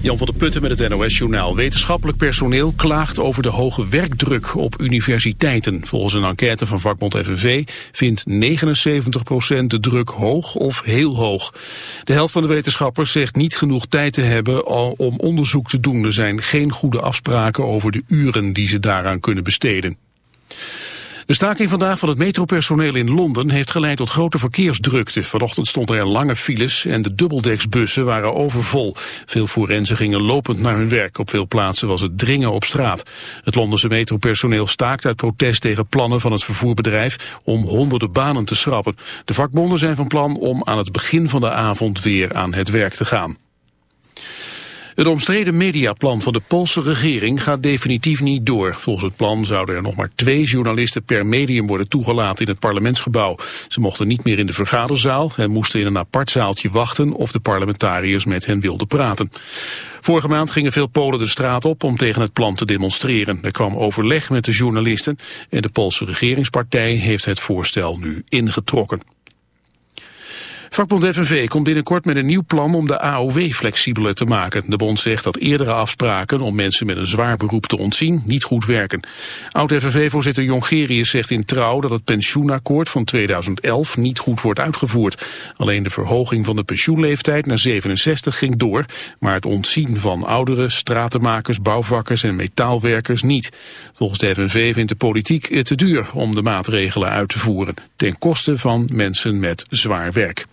Jan van der Putten met het NOS-journaal. Wetenschappelijk personeel klaagt over de hoge werkdruk op universiteiten. Volgens een enquête van vakbond FNV vindt 79% de druk hoog of heel hoog. De helft van de wetenschappers zegt niet genoeg tijd te hebben om onderzoek te doen. Er zijn geen goede afspraken over de uren die ze daaraan kunnen besteden. De staking vandaag van het metropersoneel in Londen heeft geleid tot grote verkeersdrukte. Vanochtend stonden er lange files en de dubbeldeksbussen waren overvol. Veel forensen gingen lopend naar hun werk. Op veel plaatsen was het dringen op straat. Het Londense metropersoneel staakt uit protest tegen plannen van het vervoerbedrijf om honderden banen te schrappen. De vakbonden zijn van plan om aan het begin van de avond weer aan het werk te gaan. Het omstreden mediaplan van de Poolse regering gaat definitief niet door. Volgens het plan zouden er nog maar twee journalisten per medium worden toegelaten in het parlementsgebouw. Ze mochten niet meer in de vergaderzaal en moesten in een apart zaaltje wachten of de parlementariërs met hen wilden praten. Vorige maand gingen veel Polen de straat op om tegen het plan te demonstreren. Er kwam overleg met de journalisten en de Poolse regeringspartij heeft het voorstel nu ingetrokken. Vakbond FNV komt binnenkort met een nieuw plan om de AOW flexibeler te maken. De bond zegt dat eerdere afspraken om mensen met een zwaar beroep te ontzien niet goed werken. Oud-FNV-voorzitter Jongerius zegt in Trouw dat het pensioenakkoord van 2011 niet goed wordt uitgevoerd. Alleen de verhoging van de pensioenleeftijd naar 67 ging door, maar het ontzien van ouderen, stratenmakers, bouwvakkers en metaalwerkers niet. Volgens de FNV vindt de politiek het te duur om de maatregelen uit te voeren, ten koste van mensen met zwaar werk.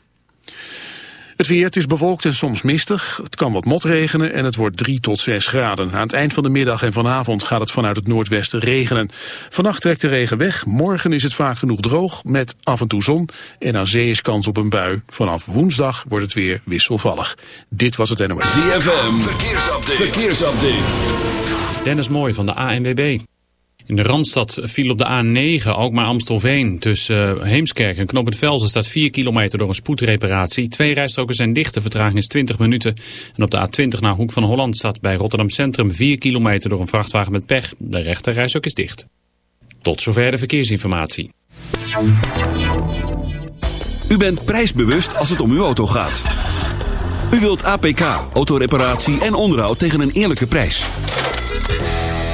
Het weer, het is bewolkt en soms mistig. Het kan wat motregenen en het wordt 3 tot 6 graden. Aan het eind van de middag en vanavond gaat het vanuit het noordwesten regenen. Vannacht trekt de regen weg. Morgen is het vaak genoeg droog met af en toe zon. En aan zee is kans op een bui. Vanaf woensdag wordt het weer wisselvallig. Dit was het NOS. ZFM, verkeersupdate. verkeersupdate. Dennis Mooi van de ANWB. In de Randstad viel op de A9 ook maar Amstelveen. Tussen uh, Heemskerk en Knoop Velzen staat 4 kilometer door een spoedreparatie. Twee rijstroken zijn dicht, de vertraging is 20 minuten. En op de A20 naar Hoek van Holland staat bij Rotterdam Centrum 4 kilometer door een vrachtwagen met pech. De rechter ook is dicht. Tot zover de verkeersinformatie. U bent prijsbewust als het om uw auto gaat. U wilt APK, autoreparatie en onderhoud tegen een eerlijke prijs.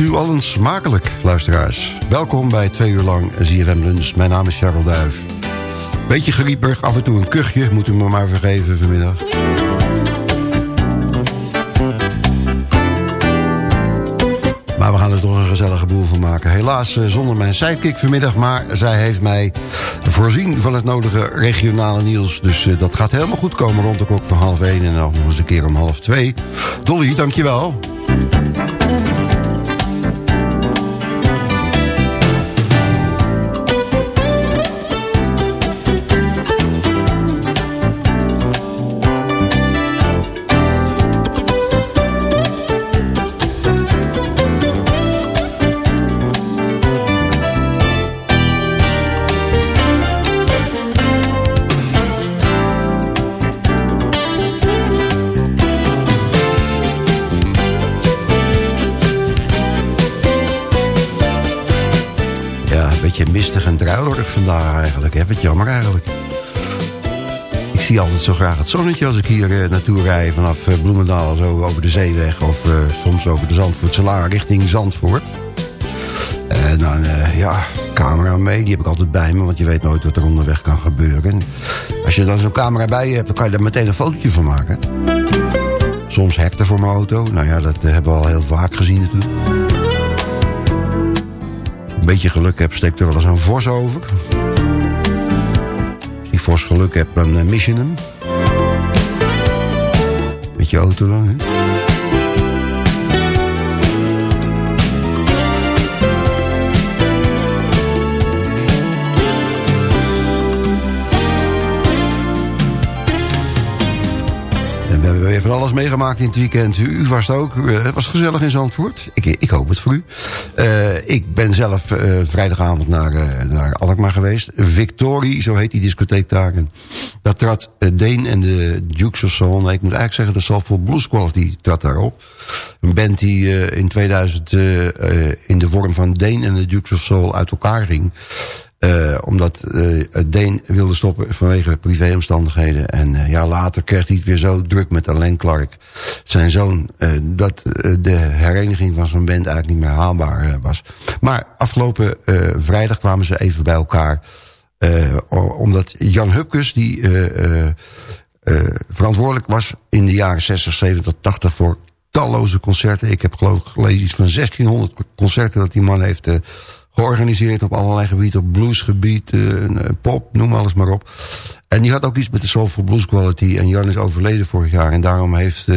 U allen smakelijk, luisteraars. Welkom bij twee uur lang ZFM Lunch. Mijn naam is Charles Duif. Beetje gerieper, af en toe een kuchje, moet u me maar vergeven vanmiddag. Maar we gaan er toch een gezellige boel van maken. Helaas eh, zonder mijn sidekick vanmiddag, maar zij heeft mij voorzien van het nodige regionale nieuws. Dus eh, dat gaat helemaal goed komen rond de klok van half één en ook nog eens een keer om half twee. Dolly, dankjewel. Vandaag eigenlijk. Hè? Wat jammer eigenlijk. Ik zie altijd zo graag het zonnetje als ik hier eh, naartoe rij... vanaf eh, Bloemendaal zo over de zeeweg... of eh, soms over de Zandvoortselaan richting Zandvoort. En dan, eh, ja, camera mee, die heb ik altijd bij me... want je weet nooit wat er onderweg kan gebeuren. Als je dan zo'n camera bij je hebt... dan kan je daar meteen een fotootje van maken. Soms hekten voor mijn auto. Nou ja, dat hebben we al heel vaak gezien natuurlijk. Beetje geluk heb, steekt er wel eens een vos over. Als je vos geluk hebt, dan eh, mis je hem. Met je auto dan, hè? En we hebben weer van alles meegemaakt in het weekend. U, u was het ook. Eh, Het was gezellig in Zandvoort. Ik, ik hoop het voor u. Eh, ik ben zelf eh, vrijdagavond naar, eh, naar Alkmaar geweest. Victorie, zo heet die discotheek daar. En dat trad Deen en de Dukes of Soul. Nee, ik moet eigenlijk zeggen, de Soulful Blues Quality trad daarop. Een band die in 2000 eh, eh, in de vorm van Deen en de Dukes of Soul uit elkaar ging. Eh, omdat eh, Deen wilde stoppen vanwege privéomstandigheden. En eh, ja, later kreeg hij het weer zo druk met Alain Clark, zijn zoon... dat de hereniging van zo'n band eigenlijk niet meer haalbaar was. Maar afgelopen vrijdag kwamen ze even bij elkaar... omdat Jan Hupkes, die verantwoordelijk was in de jaren 60, 70, 80 voor talloze concerten. Ik heb geloof ik gelezen iets van 1600 concerten dat die man heeft georganiseerd op allerlei gebieden. Op bluesgebied, eh, eh, pop, noem alles maar op. En die had ook iets met de Soulful Blues Quality. En Jan is overleden vorig jaar. En daarom heeft eh,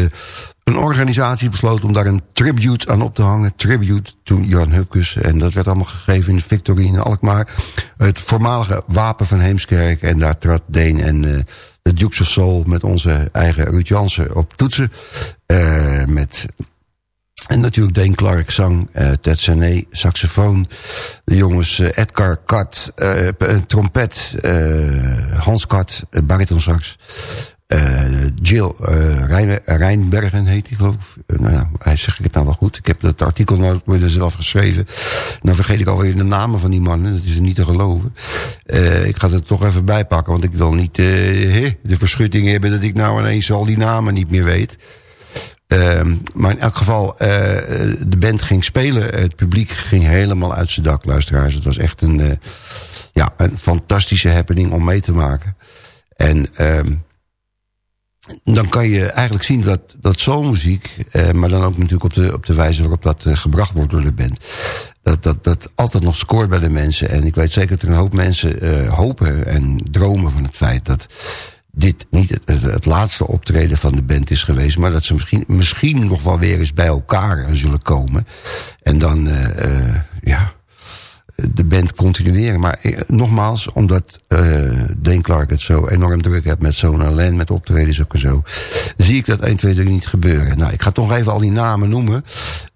een organisatie besloten om daar een tribute aan op te hangen. Tribute to Jan Hupkes. En dat werd allemaal gegeven in de Victory in Alkmaar. Het voormalige wapen van Heemskerk. En daar trad Deen en eh, de Dukes of Soul met onze eigen Ruud Jansen op toetsen. Met en natuurlijk Dane Clark zang, eh Ted Sané saxofoon. De jongens eh, Edgar Kat, eh, trompet, Hans Kat, uh, baritonsax. eh Jill Rijn, Rijnbergen heet hij geloof ik. Nou ja, hij zeg ik het nou wel goed. Ik heb het artikel nou weer zelf geschreven. Nou vergeet ik alweer de namen van die mannen. Dat is niet te geloven. Ik ga het toch even bijpakken. Want ik wil niet de verschutting hebben dat ik nou ineens al die namen niet meer weet. Ehm, maar in elk geval, eh, de band ging spelen. Het publiek ging helemaal uit zijn dak, luisteraars. Het was echt een, eh, ja, een fantastische happening om mee te maken. En ehm, dan kan je eigenlijk zien dat, dat soulmuziek... eh, maar dan ook natuurlijk op de, op de wijze waarop dat gebracht wordt door de band... Dat, dat dat altijd nog scoort bij de mensen. En ik weet zeker dat er een hoop mensen hopen en dromen van het feit... dat dit niet het, het, laatste optreden van de band is geweest... maar dat ze misschien, misschien nog wel weer eens bij elkaar eh, zullen komen. En dan, eh, ja, de band continueren. Maar nogmaals, omdat eh Dane Clark het zo enorm druk heeft... met zo'n Alain, met optredens ook en zo... zie ik dat 1, 2, 3 niet gebeuren. Nou, ik ga toch even al die namen noemen.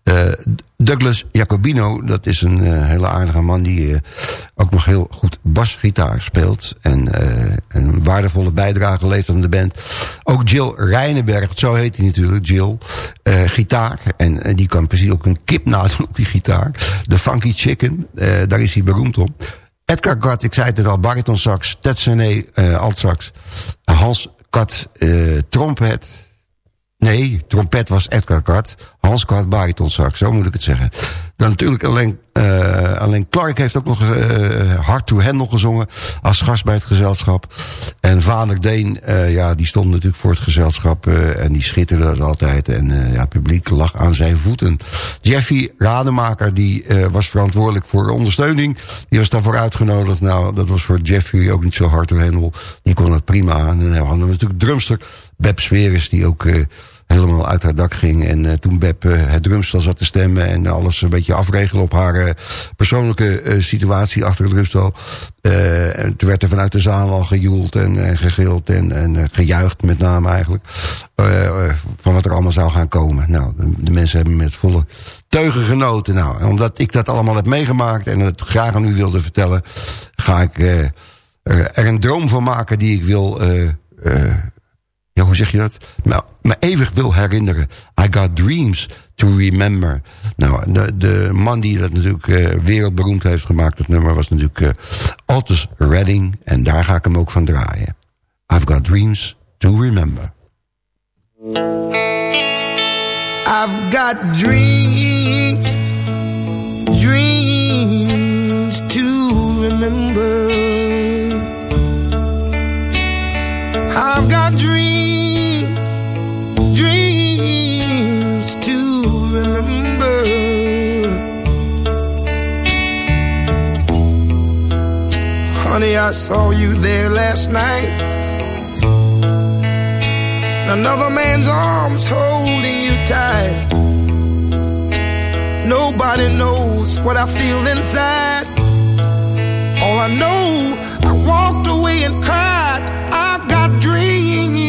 Eh, Douglas Jacobino, dat is een eh, hele aardige man... die eh, ook nog heel goed basgitaar speelt... en een waardevolle bijdrage levert aan de band. Ook Jill Rijnenberg, zo heet hij natuurlijk, Jill, gitaar. En die kan precies ook een kip nadoen op die gitaar. De Funky Chicken, daar is hij beroemd om. Edgar Gat, ik zei het al, bariton sax. Ted Sené, eh altsax. Hans Kat, trompet. Nee, trompet was Edgar Kat. Hans Kat, bariton sax, zo moet ik het zeggen. Dan natuurlijk alleen, eh alleen Clark heeft ook nog eh Hard to Handle gezongen... als gast bij het gezelschap. En vader Deen, eh, ja, die stond natuurlijk voor het gezelschap... en die schitterde als altijd. En ja, het publiek lag aan zijn voeten. Jeffy Rademaker, die was verantwoordelijk voor ondersteuning. Die was daarvoor uitgenodigd. Nou, dat was voor Jeffy ook niet zo hard to handle. Die kon het prima aan. En dan hadden we natuurlijk drumster Beb Sweres... die ook... eh, helemaal uit haar dak ging. En uh, toen Beb uh, het drumstel zat te stemmen... en alles een beetje afregelen op haar uh, persoonlijke situatie achter het drumstel... En toen werd er vanuit de zaal al gejoeld en, gegild en, en gejuicht met name eigenlijk... Van wat er allemaal zou gaan komen. Nou, de, mensen hebben met volle teugen genoten. Nou, en omdat ik dat allemaal heb meegemaakt en het graag aan u wilde vertellen... ga ik er een droom van maken die ik wil... Ja, hoe zeg je dat? Nou, me eeuwig wil herinneren. I got dreams to remember. Nou, de, de man die dat natuurlijk uh, wereldberoemd heeft gemaakt, dat nummer, was natuurlijk uh, Redding. En daar ga ik hem ook van draaien. I've got dreams to remember. I've got dreams, dreams to remember. I've got dreams, dreams to remember. Honey, I saw you there last night. Another man's arms holding you tight. Nobody knows what I feel inside. All I know, I walked away and cried. I've got dreams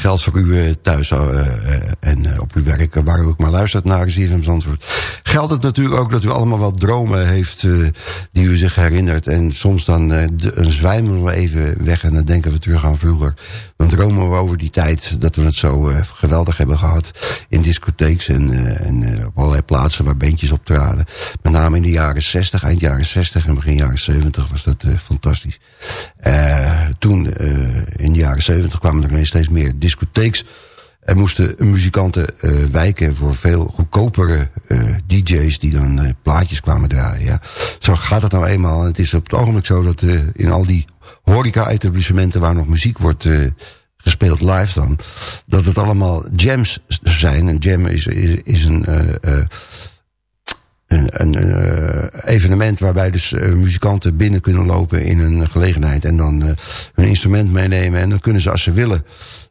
geldt voor u eh, thuis eh, eh, en op uw werk, waar u ook maar luistert naar ZFM Zandvoort. Geldt het natuurlijk ook dat u allemaal wat dromen heeft eh, die u zich herinnert. En soms dan eh, een zwijmen we even weg en dan denken we terug aan vroeger. Dan dromen we over die tijd dat we het zo eh, geweldig hebben gehad in discotheeks en, en op allerlei plaatsen waar bandjes optraden. Met name in de jaren 60, eind jaren 60 en begin jaren 70 was dat fantastisch. Toen, in de jaren 70 kwamen er ineens steeds meer discotheeks. Er moesten muzikanten eh, wijken voor veel goedkopere eh, DJ's die dan eh, plaatjes kwamen draaien. Ja. Zo gaat het nou eenmaal. En het is op het ogenblik zo dat in al die horeca-etablissementen waar nog muziek wordt gespeeld live dan, dat het allemaal jams zijn. En jam is, is, is een, een, een evenement waarbij dus muzikanten binnen kunnen lopen in een gelegenheid en dan hun instrument meenemen. En dan kunnen ze als ze willen,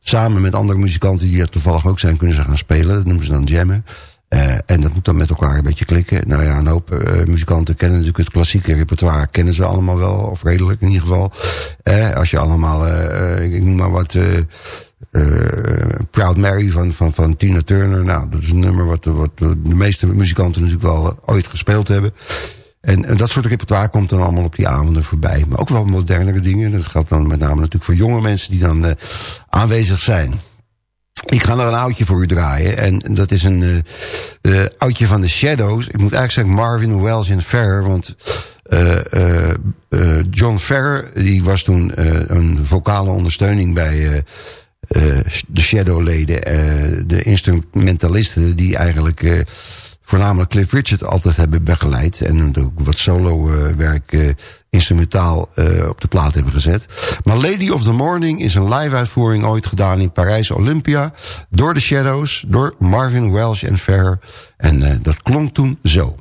samen met andere muzikanten die er toevallig ook zijn, kunnen ze gaan spelen. Dat noemen ze dan jammen. Eh, en dat moet dan met elkaar een beetje klikken. Nou ja, een hoop eh, muzikanten kennen natuurlijk het klassieke repertoire. Kennen ze allemaal wel, of redelijk in ieder geval. Eh, als je allemaal, ik noem maar wat... Proud Mary van, van, van Tina Turner. Nou, dat is een nummer wat, wat de meeste muzikanten natuurlijk wel ooit gespeeld hebben. En, dat soort repertoire komt dan allemaal op die avonden voorbij. Maar ook wel modernere dingen. Dat geldt dan met name natuurlijk voor jonge mensen die dan eh, aanwezig zijn. Ik ga nog een oudje voor u draaien. En dat is een uh, oudje van de Shadows. Ik moet eigenlijk zeggen Marvin Wells en Ferrer. Want John Ferrer die was toen een vocale ondersteuning bij de Shadow-leden. de instrumentalisten die eigenlijk voornamelijk Cliff Richard altijd hebben begeleid. En ook wat solo-werk uh, instrumentaal uh, op de plaat hebben gezet. Maar Lady of the Morning is een live-uitvoering ooit gedaan in Parijs Olympia. Door The Shadows, door Marvin Welsh en Ferrer. En dat klonk toen zo.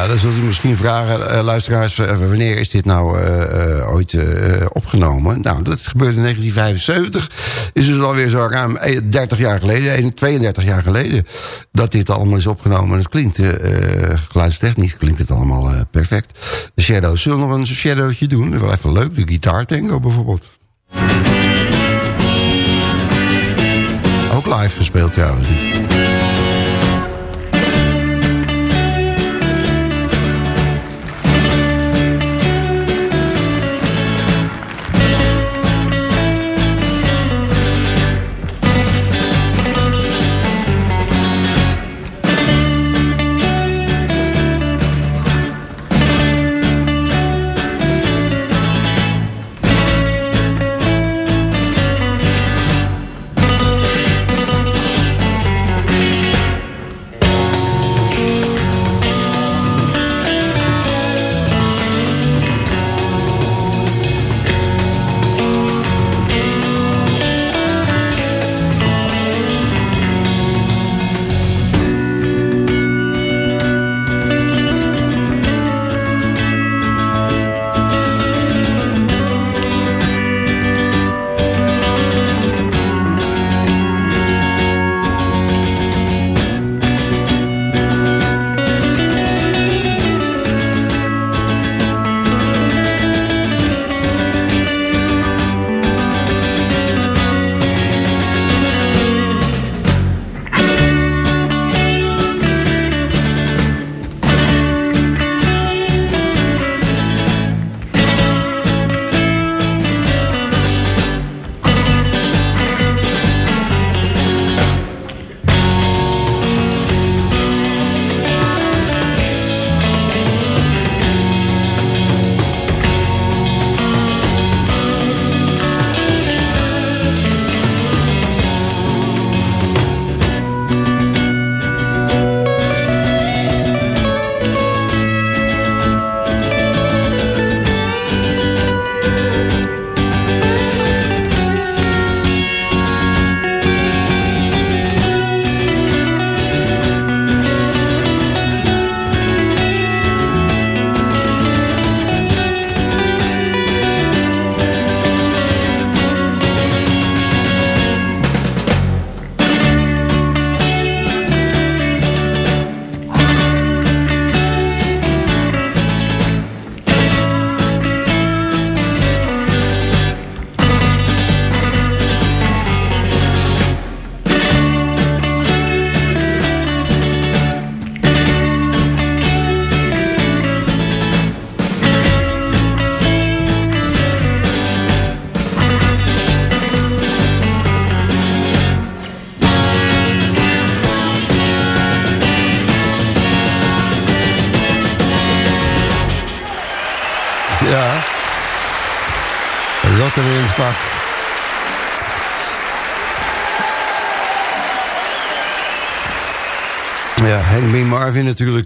Ja, dan zult u misschien vragen, eh, luisteraars, eh, wanneer is dit nou eh, ooit opgenomen? Nou, dat gebeurde in 1975. Is dus alweer zo ruim eh, 30 jaar geleden, eh, 32 jaar geleden, dat dit allemaal is opgenomen. En het klinkt, geluidstechnisch klinkt het allemaal perfect. De Shadows, zullen we nog een shadowtje doen? Dat is wel even leuk, de gitaar tango bijvoorbeeld. Ook live gespeeld trouwens.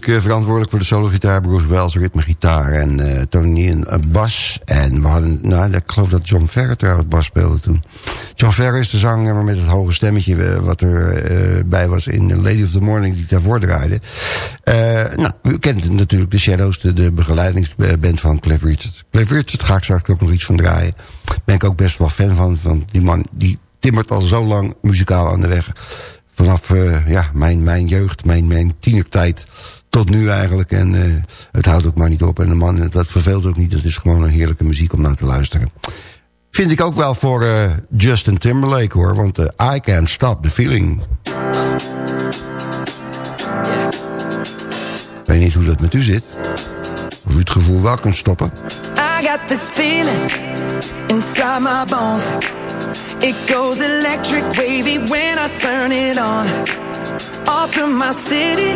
Natuurlijk eh, verantwoordelijk voor de solo-gitaar. Bruce Wells, ritme-gitaar en eh Tony een eh, bas. En we hadden, nou, ik geloof dat John Ferrer trouwens bas speelde toen. John Ferrer is de zanger met het hoge stemmetje... wat er bij was in Lady of the Morning die ik daarvoor draaide. Nou, u kent natuurlijk de Shadows, de, begeleidingsband van Cliff Richard. Cliff Richard ga ik straks ook nog iets van draaien. Ben ik ook best wel fan van. van die man die timmert al zo lang muzikaal aan de weg vanaf ja, mijn, mijn jeugd, mijn, mijn tienertijd tot nu eigenlijk. En eh, het houdt ook maar niet op. En de man, dat verveelt ook niet. Het is gewoon een heerlijke muziek om naar te luisteren. Vind ik ook wel voor eh, Justin Timberlake hoor. Want eh, I Can't Stop the Feeling. Ik weet niet hoe dat met u zit. Of u het gevoel wel kunt stoppen. I got this feeling inside my bones. It goes electric wavy when I turn it on. Off from my city,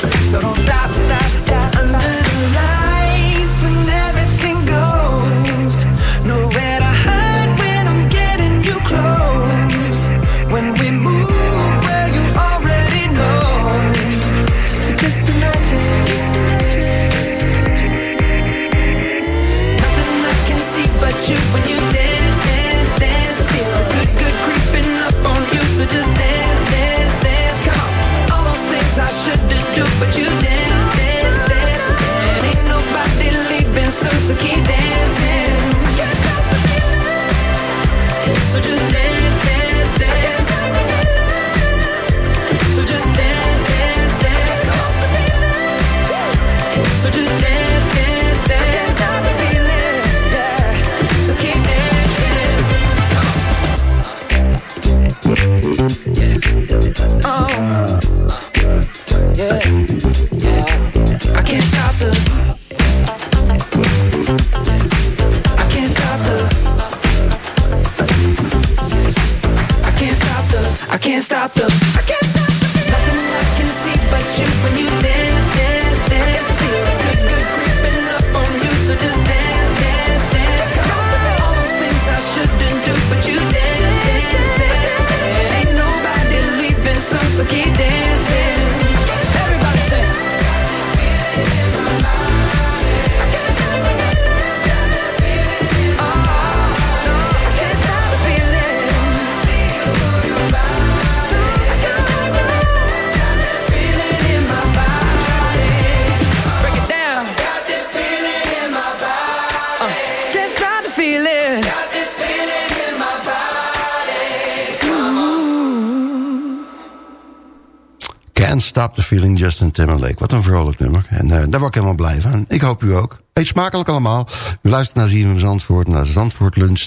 so don't stop, stop, stop. But you Justin Timberlake. Wat een vrolijk nummer. En eh, daar word ik helemaal blij van. Ik hoop u ook. Eet smakelijk allemaal. U luistert naar ZFM Zandvoort, naar Zandvoort Lunch.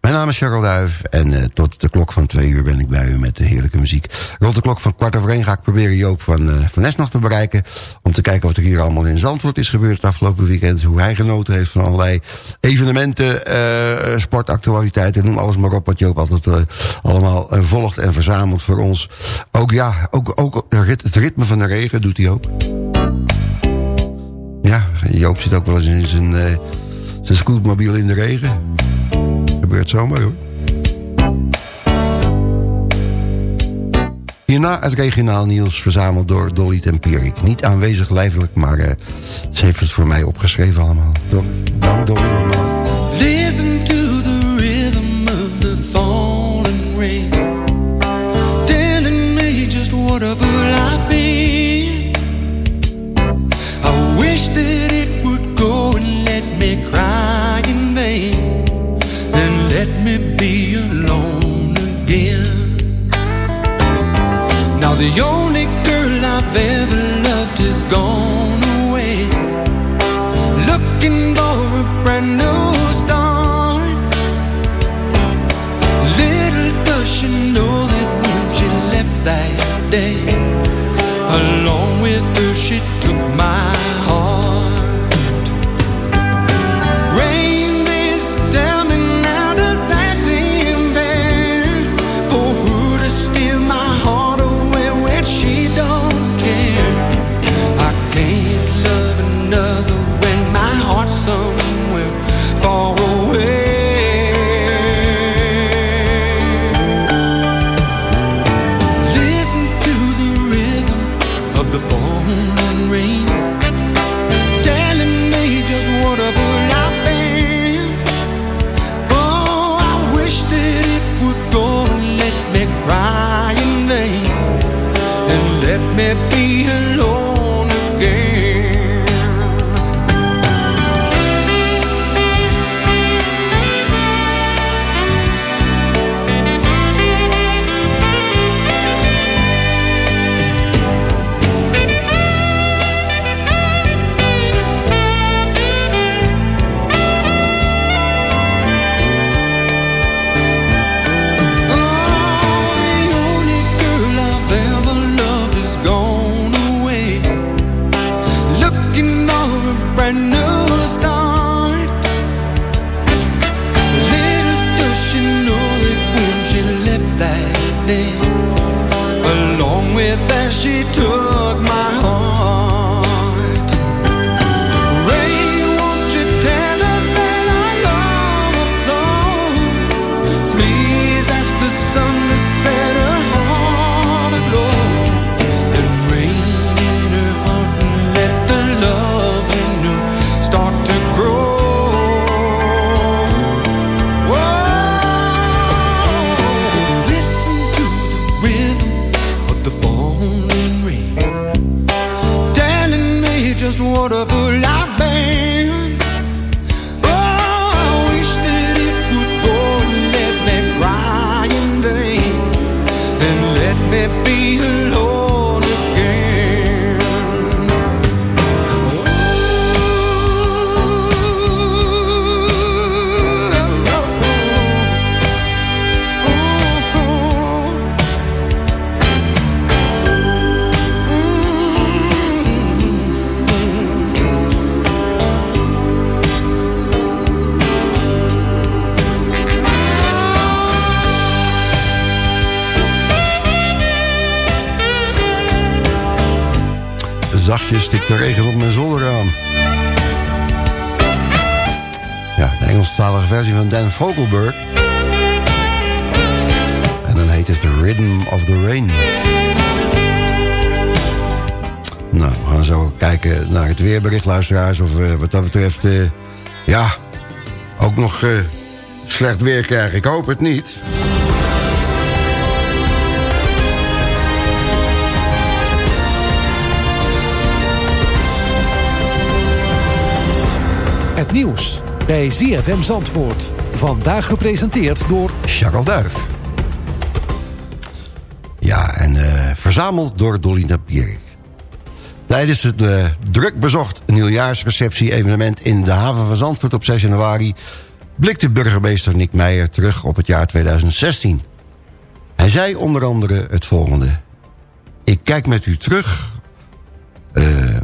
Mijn naam is Charles Duif en uh, tot de klok van twee uur ben ik bij u met de heerlijke muziek. Rond de klok van kwart over één ga ik proberen Joop van, uh, van Nes nog te bereiken. Om te kijken wat er hier allemaal in Zandvoort is gebeurd het afgelopen weekend. Hoe hij genoten heeft van allerlei evenementen, uh, sportactualiteiten. Noem alles maar op wat Joop altijd allemaal volgt en verzamelt voor ons. Ook ja, ook, ook het ritme van de regen doet hij ook. Ja, Joop zit ook wel eens in zijn, uh, zijn scootmobiel in de regen. Gebeurt zomaar hoor. Hierna het regionaal nieuws verzameld door Dolly Tempierik. Niet aanwezig lijfelijk, maar uh, ze heeft het voor mij opgeschreven allemaal. Dank Dolly allemaal. The only girl I've ever loved is gone away. Looking for a brand new start. Little does she know that when she left that day Along with her she took my Vogelberg. En dan heet het The Rhythm of the Rain. Nou, we gaan zo kijken naar het weerbericht, luisteraars. Of we wat dat betreft, eh, ja, ook nog eh, slecht weer krijgen. Ik hoop het niet. Het nieuws bij ZFM Zandvoort. Vandaag gepresenteerd door Charles Duif. Ja, en eh, verzameld door Dolina Pierik. Tijdens het uh, druk bezocht nieuwjaarsreceptie-evenement in de haven van Zandvoort op 6 januari... blikte burgemeester Nick Meijer terug op het jaar 2016. Hij zei onder andere het volgende. Ik kijk met u terug uh,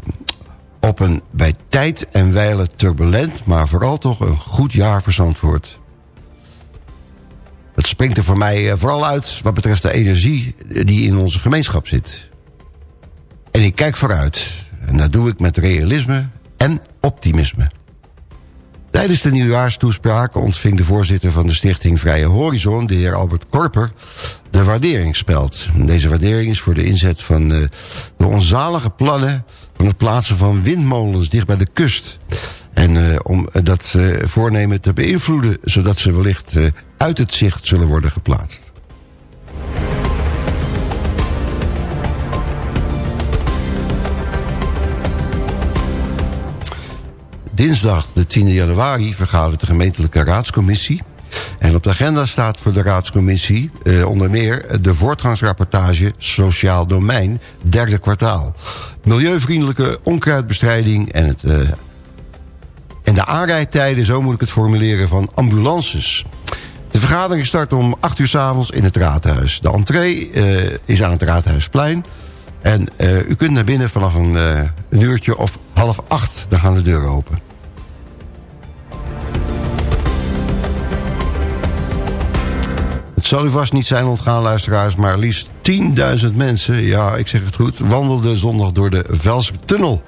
op een bij tijd en wijle turbulent... maar vooral toch een goed jaar voor Zandvoort. Het springt er voor mij eh, vooral uit wat betreft de energie die in onze gemeenschap zit. En ik kijk vooruit. En dat doe ik met realisme en optimisme. Tijdens de nieuwjaarstoespraak ontving de voorzitter van de stichting Vrije Horizon... de heer Albert Korper, de waarderingsspeld. Deze waardering is voor de inzet van uh, de onzalige plannen... van het plaatsen van windmolens dicht bij de kust. En uh, om dat uh, voornemen te beïnvloeden... zodat ze wellicht uit het zicht zullen worden geplaatst. Dinsdag de 10 januari vergadert de gemeentelijke raadscommissie. En op de agenda staat voor de raadscommissie eh, onder meer de voortgangsrapportage Sociaal Domein, derde kwartaal. Milieuvriendelijke onkruidbestrijding en, het, uh, en de aanrijdtijden, zo moet ik het formuleren, van ambulances. De vergadering start om 8 uur s avonds in het raadhuis. De entree uh, is aan het raadhuisplein. En uh, u kunt naar binnen vanaf een, uh, een uurtje of half acht. Dan gaan de deuren open. Het zal u vast niet zijn ontgaan, luisteraars... maar liefst 10.000 mensen, ja, ik zeg het goed... wandelden zondag door de Velsertunnel.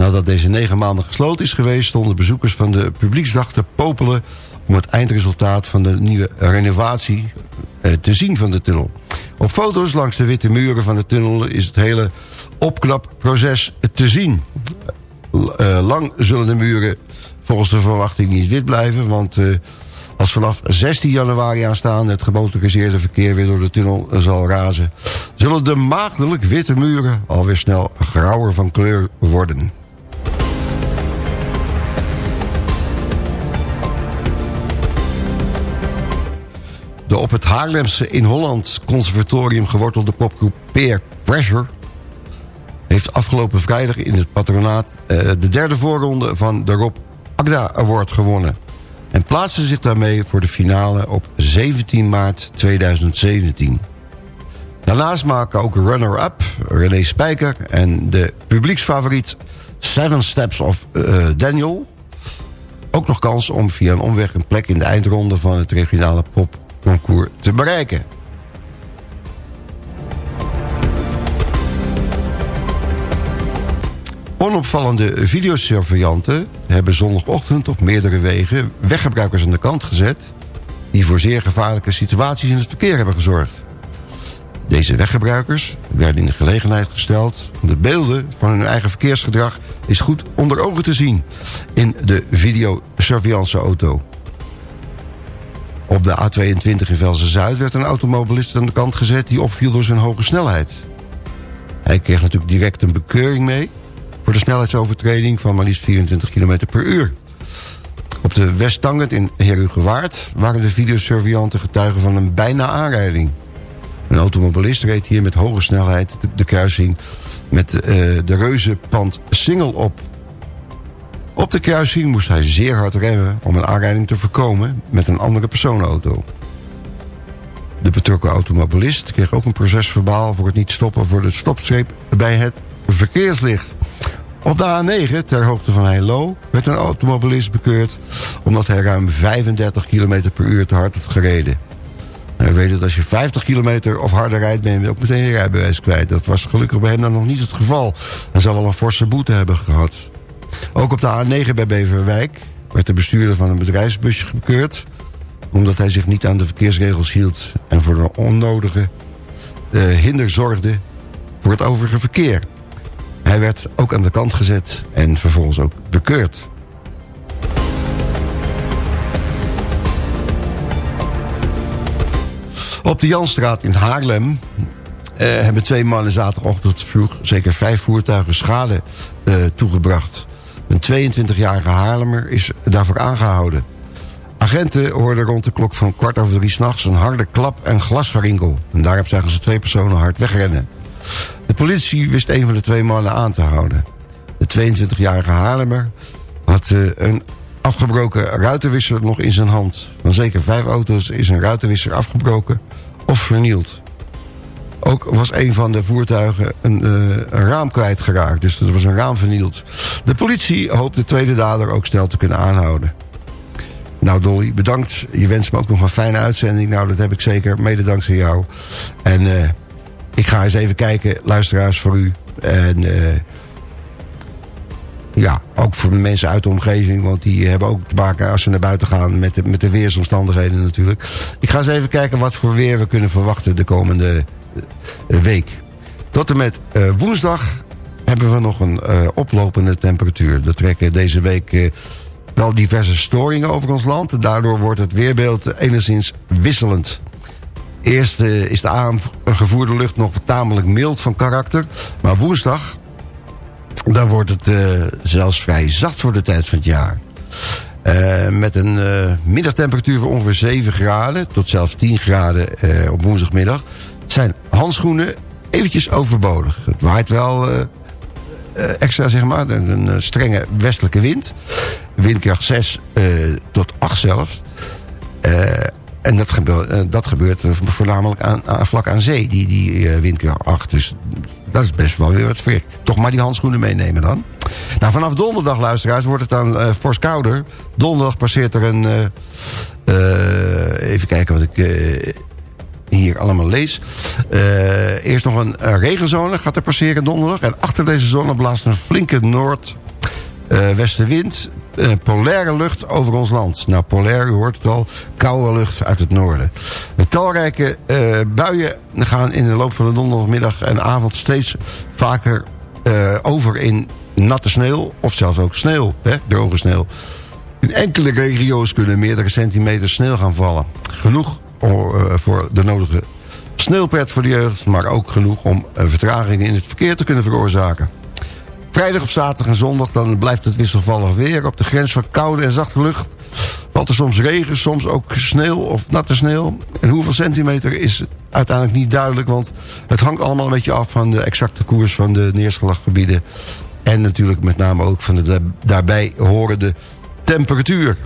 Nadat deze negen maanden gesloten is geweest... stonden bezoekers van de publieksdag te popelen... om het eindresultaat van de nieuwe renovatie eh, te zien van de tunnel. Op foto's langs de witte muren van de tunnel is het hele opknapproces te zien. Uh, lang zullen de muren volgens de verwachting niet wit blijven... want uh, als vanaf 16 januari aanstaande het gemotoriseerde verkeer weer door de tunnel zal razen... zullen de maagdelijk witte muren alweer snel grauwer van kleur worden. Op het Haarlemse in Holland conservatorium gewortelde popgroep Peer Pressure... heeft afgelopen vrijdag in het patronaat uh, de derde voorronde van de Rob Agda Award gewonnen. En plaatste zich daarmee voor de finale op 17 maart 2017. Daarnaast maken ook runner-up René Spijker en de publieksfavoriet Seven Steps of uh, Daniel... ook nog kans om via een omweg een plek in de eindronde van het regionale pop concours te bereiken. Onopvallende videosurveillanten hebben zondagochtend op meerdere wegen weggebruikers aan de kant gezet... die voor zeer gevaarlijke situaties in het verkeer hebben gezorgd. Deze weggebruikers werden in de gelegenheid gesteld... de beelden van hun eigen verkeersgedrag is goed onder ogen te zien... in de videosurveillanceauto. Op de A22 in Velzen-Zuid werd een automobilist aan de kant gezet... die opviel door zijn hoge snelheid. Hij kreeg natuurlijk direct een bekeuring mee... voor de snelheidsovertreding van maar liefst 24 km per uur. Op de Westtangent in Herugewaard waren de videosurveillanten getuigen van een bijna aanrijding. Een automobilist reed hier met hoge snelheid de, kruising met uh, de reuzenpand Singel op. Op de kruising moest hij zeer hard remmen om een aanrijding te voorkomen met een andere personenauto. De betrokken automobilist kreeg ook een procesverbaal voor het niet stoppen voor de stopstreep bij het verkeerslicht. Op de A9, ter hoogte van Heilo, werd een automobilist bekeurd... omdat hij ruim 35 km per uur te hard had gereden. Nou, we weten dat als je 50 kilometer of harder rijdt... ben je ook meteen je rijbewijs kwijt. Dat was gelukkig bij hem dan nog niet het geval. Hij zou wel een forse boete hebben gehad. Ook op de A9 bij Beverwijk werd de bestuurder van een bedrijfsbusje gekeurd... omdat hij zich niet aan de verkeersregels hield... en voor een onnodige uh, hinder zorgde voor het overige verkeer. Hij werd ook aan de kant gezet en vervolgens ook bekeurd. Op de Janstraat in Haarlem uh, hebben twee mannen zaterdagochtend vroeg... zeker vijf voertuigen schade uh, toegebracht. Een 22-jarige Haarlemmer is daarvoor aangehouden. Agenten hoorden rond de klok van kwart over drie s'nachts... een harde klap en glasgerinkel. En daarop zagen ze twee personen hard wegrennen. De politie wist een van de twee mannen aan te houden. De 22-jarige Haarlemmer had uh, een afgebroken ruitenwisser nog in zijn hand. Van zeker vijf auto's is een ruitenwisser afgebroken of vernield. Ook was een van de voertuigen een, uh, een raam kwijtgeraakt. Dus er was een raam vernield. De politie hoopt de tweede dader ook snel te kunnen aanhouden. Nou Dolly, bedankt. Je wenst me ook nog een fijne uitzending. Nou, dat heb ik zeker. Mede dankzij jou. En uh, ik ga eens even kijken, luisteraars, voor u. En uh, ja, ook voor de mensen uit de omgeving. Want die hebben ook te maken als ze naar buiten gaan met de, met de weersomstandigheden natuurlijk. Ik ga eens even kijken wat voor weer we kunnen verwachten de komende week. Tot en met uh, woensdag hebben we nog een oplopende temperatuur. Er trekken deze week wel diverse storingen over ons land. Daardoor wordt het weerbeeld enigszins wisselend. Eerst is de aangevoerde lucht nog tamelijk mild van karakter. Maar woensdag, dan wordt het zelfs vrij zacht voor de tijd van het jaar. Met een middagtemperatuur van ongeveer 7 graden... tot zelfs 10 graden op woensdagmiddag zijn handschoenen eventjes overbodig. Het waait wel uh, uh, extra, zeg maar. Een, een, een, strenge westelijke wind. Windkracht 6 uh, tot 8 zelfs. en dat gebeurt, dat gebeurt voornamelijk aan, aan, vlak aan zee, die, die windkracht 8. Dus dat is best wel weer wat frik. Toch maar die handschoenen meenemen dan. Nou, vanaf donderdag, luisteraars, wordt het dan fors kouder. Donderdag passeert er een... even kijken wat ik hier allemaal lees. Uh, eerst nog een uh, regenzone gaat er passeren donderdag. En achter deze zone blaast een flinke noordwestenwind. Uh, polaire lucht over ons land. Nou, polair, u hoort het al, koude lucht uit het noorden. De talrijke buien gaan in de loop van de donderdagmiddag en avond steeds vaker over in natte sneeuw. Of zelfs ook sneeuw, hè, droge sneeuw. In enkele regio's kunnen meerdere centimeters sneeuw gaan vallen. Genoeg voor de nodige sneeuwpret voor de jeugd... maar ook genoeg om vertragingen in het verkeer te kunnen veroorzaken. Vrijdag of zaterdag en zondag dan blijft het wisselvallig weer... op de grens van koude en zachte lucht valt er soms regen, soms ook sneeuw of natte sneeuw. En hoeveel centimeter is uiteindelijk niet duidelijk... want het hangt allemaal een beetje af van de exacte koers van de neerslaggebieden... en natuurlijk met name ook van de daarbij horende temperatuur.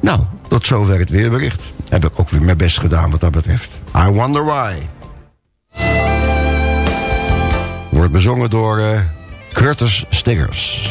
Nou, tot zover het weerbericht. Heb ik ook weer mijn best gedaan wat dat betreft. I Wonder Why. Wordt bezongen door uh, Curtis Stiggers.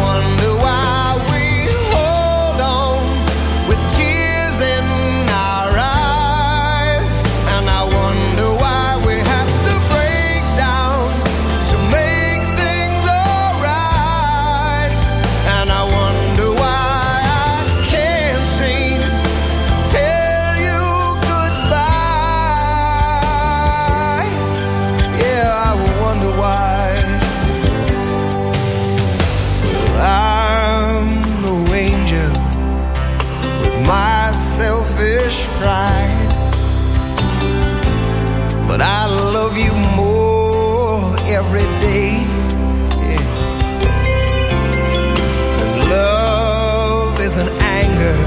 selfish pride, but I love you more every day. Yeah. And love is an anger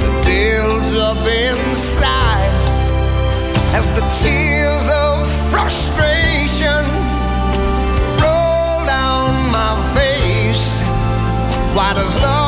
that builds up inside as the tears of frustration roll down my face. Why does love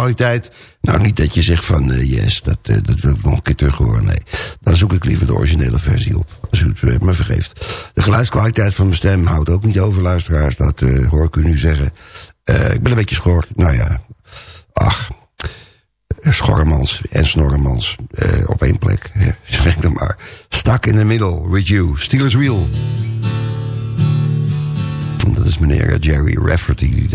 Kwaliteit. Nou, niet dat je zegt van eh, yes, dat, eh, dat wil ik nog een keer terug horen. Nee, dan zoek ik liever de originele versie op. Als u het eh, me vergeeft. De geluidskwaliteit van mijn stem houdt ook niet over, luisteraars. Dat hoor ik u nu zeggen. ik ben een beetje schor. Nou ja, ach, Schorremans en Snorremans op één plek. Zeg dan maar. Stuck in the middle with you. Steelers Wheel. Dat is meneer Jerry Rafferty.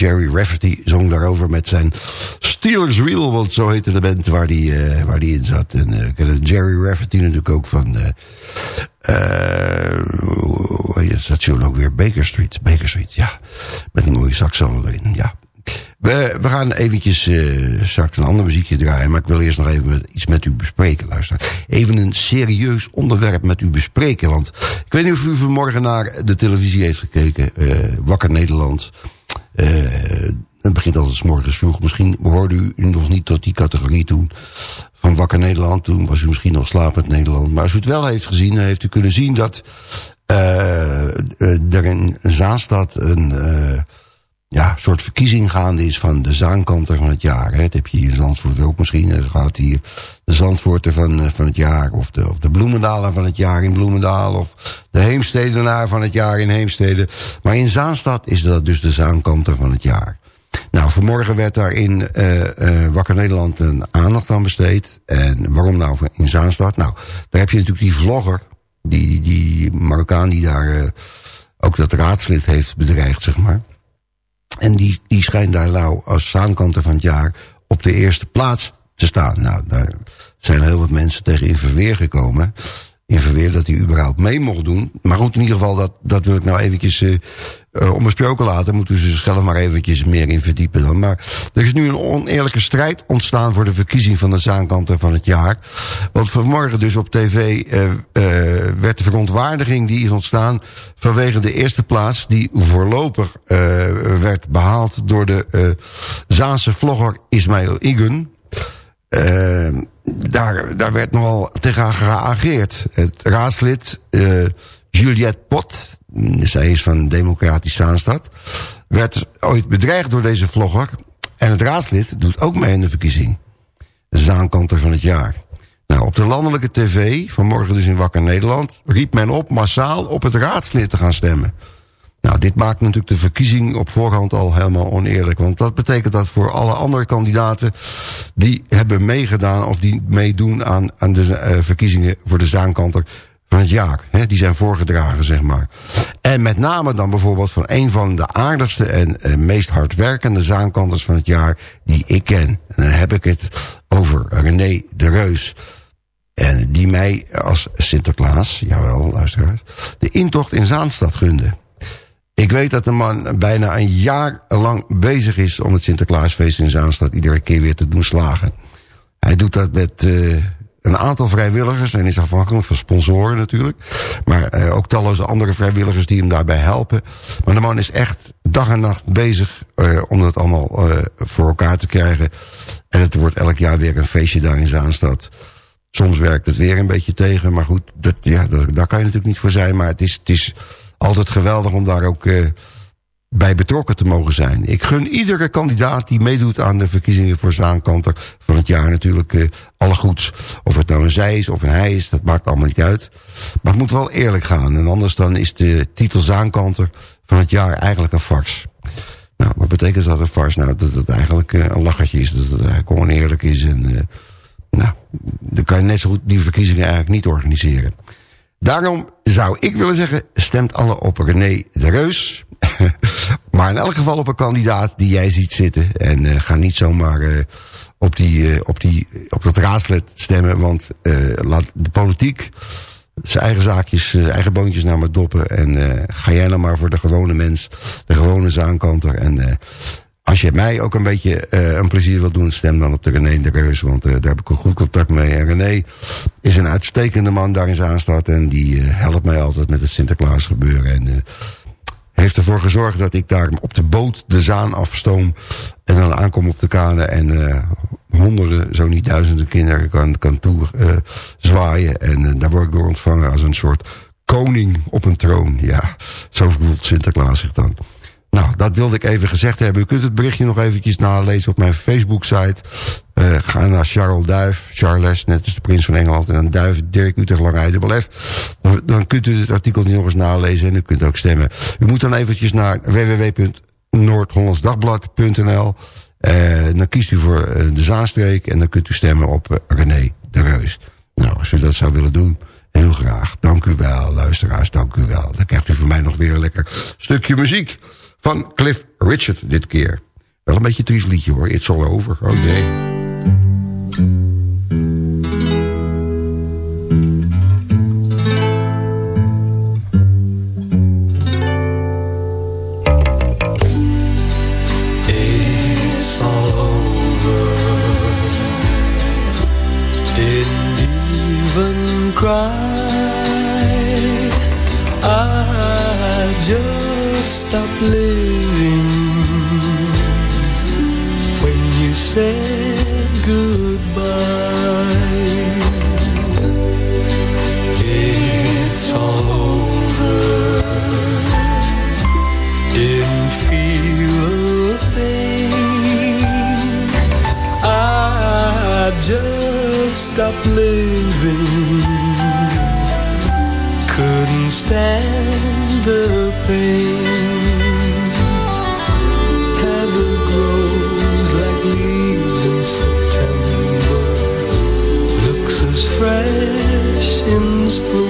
Jerry Rafferty zong daarover met zijn Steelers Wheel. Want zo heette de band waar die, uh, waar die in zat. En uh, Jerry Rafferty natuurlijk ook van... Uh, hoe heet het station ook weer? Baker Street. Baker Street, ja. Met een mooie saxsolo erin, ja. We, we gaan eventjes uh, straks een ander muziekje draaien. Maar ik wil eerst nog even iets met u bespreken, luister. Even een serieus onderwerp met u bespreken. Want ik weet niet of u vanmorgen naar de televisie heeft gekeken. Uh, Wakker Nederland. Uh, het begint altijd s morgens vroeg. Misschien behoorde u nog niet tot die categorie toen van Wakker Nederland. Toen was u misschien nog slapend Nederland. Maar als u het wel heeft gezien, dan heeft u kunnen zien dat er in Zaanstad een ja, soort verkiezing gaande is van de zaankanter van het jaar. Dat heb je hier in Zandvoort ook misschien. Er gaat hier de Zandvoorter van, eh, van het jaar. Of de, of de Bloemendaler van het jaar in Bloemendaal. Of de Heemstedenaar van het jaar in Heemstede. Maar in Zaanstad is dat dus de zaankanter van het jaar. Nou, vanmorgen werd daar in uh, Wakker Nederland een aandacht aan besteed. En waarom nou in Zaanstad? Nou, daar heb je natuurlijk die vlogger. Die, die, die Marokkaan die daar uh, ook dat raadslid heeft bedreigd, zeg maar. En die, die schijnt daar nou als zaankanter van het jaar op de eerste plaats te staan. Nou, daar zijn heel wat mensen tegen in verweer gekomen. In verweer dat hij überhaupt mee mocht doen. Maar goed, in ieder geval, dat, dat wil ik nou eventjes uh, uh, onbesproken laten. Moeten ze zichzelf maar eventjes meer in verdiepen dan. Maar er is nu een oneerlijke strijd ontstaan voor de verkiezing van de zaankanter van het jaar. Want vanmorgen dus op tv uh, werd de verontwaardiging die is ontstaan vanwege de eerste plaats die voorlopig werd behaald door de Zaanse vlogger Ismail Igun. daar, daar werd nogal tegen gereageerd. Het raadslid Juliette Pot, zij is van Democratisch Zaanstad... werd ooit bedreigd door deze vlogger. En het raadslid doet ook mee in de verkiezing. Zaankanter van het jaar. Nou, op de landelijke tv, vanmorgen dus in Wakker Nederland... riep men op massaal op het raadslid te gaan stemmen. Nou, dit maakt natuurlijk de verkiezing op voorhand al helemaal oneerlijk. Want dat betekent dat voor alle andere kandidaten... die hebben meegedaan of die meedoen aan, aan de uh, verkiezingen voor de zaankanter van het jaar. Hè, die zijn voorgedragen, zeg maar. En met name dan bijvoorbeeld van een van de aardigste en uh, meest hardwerkende zaankanters van het jaar die ik ken. En dan heb ik het over René de Reus. En die mij als Sinterklaas, jawel, luisteraars, de intocht in Zaanstad gunde. Ik weet dat de man bijna een jaar lang bezig is om het Sinterklaasfeest in Zaanstad iedere keer weer te doen slagen. Hij doet dat met... Uh, een aantal vrijwilligers en is afhankelijk van sponsoren natuurlijk. Maar uh, ook talloze andere vrijwilligers die hem daarbij helpen. Maar de man is echt dag en nacht bezig uh, om dat allemaal uh, voor elkaar te krijgen. En het wordt elk jaar weer een feestje daar in Zaanstad. Soms werkt het weer een beetje tegen, maar goed, dat, ja, dat, daar kan je natuurlijk niet voor zijn. Maar het is, het is altijd geweldig om daar ook bij betrokken te mogen zijn. Ik gun iedere kandidaat die meedoet aan de verkiezingen voor Zaankanter van het jaar natuurlijk uh, alle goeds. Of het nou een zij is of een hij is, dat maakt allemaal niet uit. Maar het moet wel eerlijk gaan. En anders dan is de titel Zaankanter van het jaar eigenlijk een farce. Nou, wat betekent dat een farce? Nou, dat het eigenlijk uh, een lachertje is. Dat het eigenlijk oneerlijk is. En uh, nou, dan kan je net zo goed die verkiezingen eigenlijk niet organiseren. Daarom zou ik willen zeggen, stemt alle op René de Reus. maar in elk geval op een kandidaat die jij ziet zitten. En uh, ga niet zomaar uh, op, die, uh, op, die, op dat raadslid stemmen. Want laat de politiek zijn eigen zaakjes, zijn eigen boontjes naar me doppen. En ga jij nou maar voor de gewone mens, de gewone zaankanter. En als je mij ook een beetje uh, een plezier wilt doen... stem dan op de René de Reus, want uh, daar heb ik een goed contact mee. En René is een uitstekende man daar in Zaanstad... en die uh, helpt mij altijd met het Sinterklaas gebeuren. En heeft ervoor gezorgd dat ik daar op de boot de Zaan afstoom... en dan aankom op de kade en honderden, zo niet duizenden kinderen kan, kan toe zwaaien. En daar word ik door ontvangen als een soort koning op een troon. Ja, zo voelt Sinterklaas zich dan. Nou, dat wilde ik even gezegd hebben. U kunt het berichtje nog eventjes nalezen op mijn Facebook-site. Eh, ga naar Charles Duif, Charles, net als de prins van Engeland... en dan Duif, Dirk Utrecht, Langheide, de Dan, dan kunt u het artikel nog eens nalezen en u kunt ook stemmen. U moet dan eventjes naar www.noordhollandsdagblad.nl... Eh, dan kiest u voor eh, de Zaanstreek en dan kunt u stemmen op René de Reus. Nou, als u dat zou willen doen, heel graag. Dank u wel, luisteraars, dank u wel. Dan krijgt u voor mij nog weer een lekker stukje muziek van Cliff Richard dit keer. Wel een beetje een triest liedje hoor, It's All Over. Oh nee. stop living. Couldn't stand the pain. Heather grows like leaves in September. Looks as fresh in spring.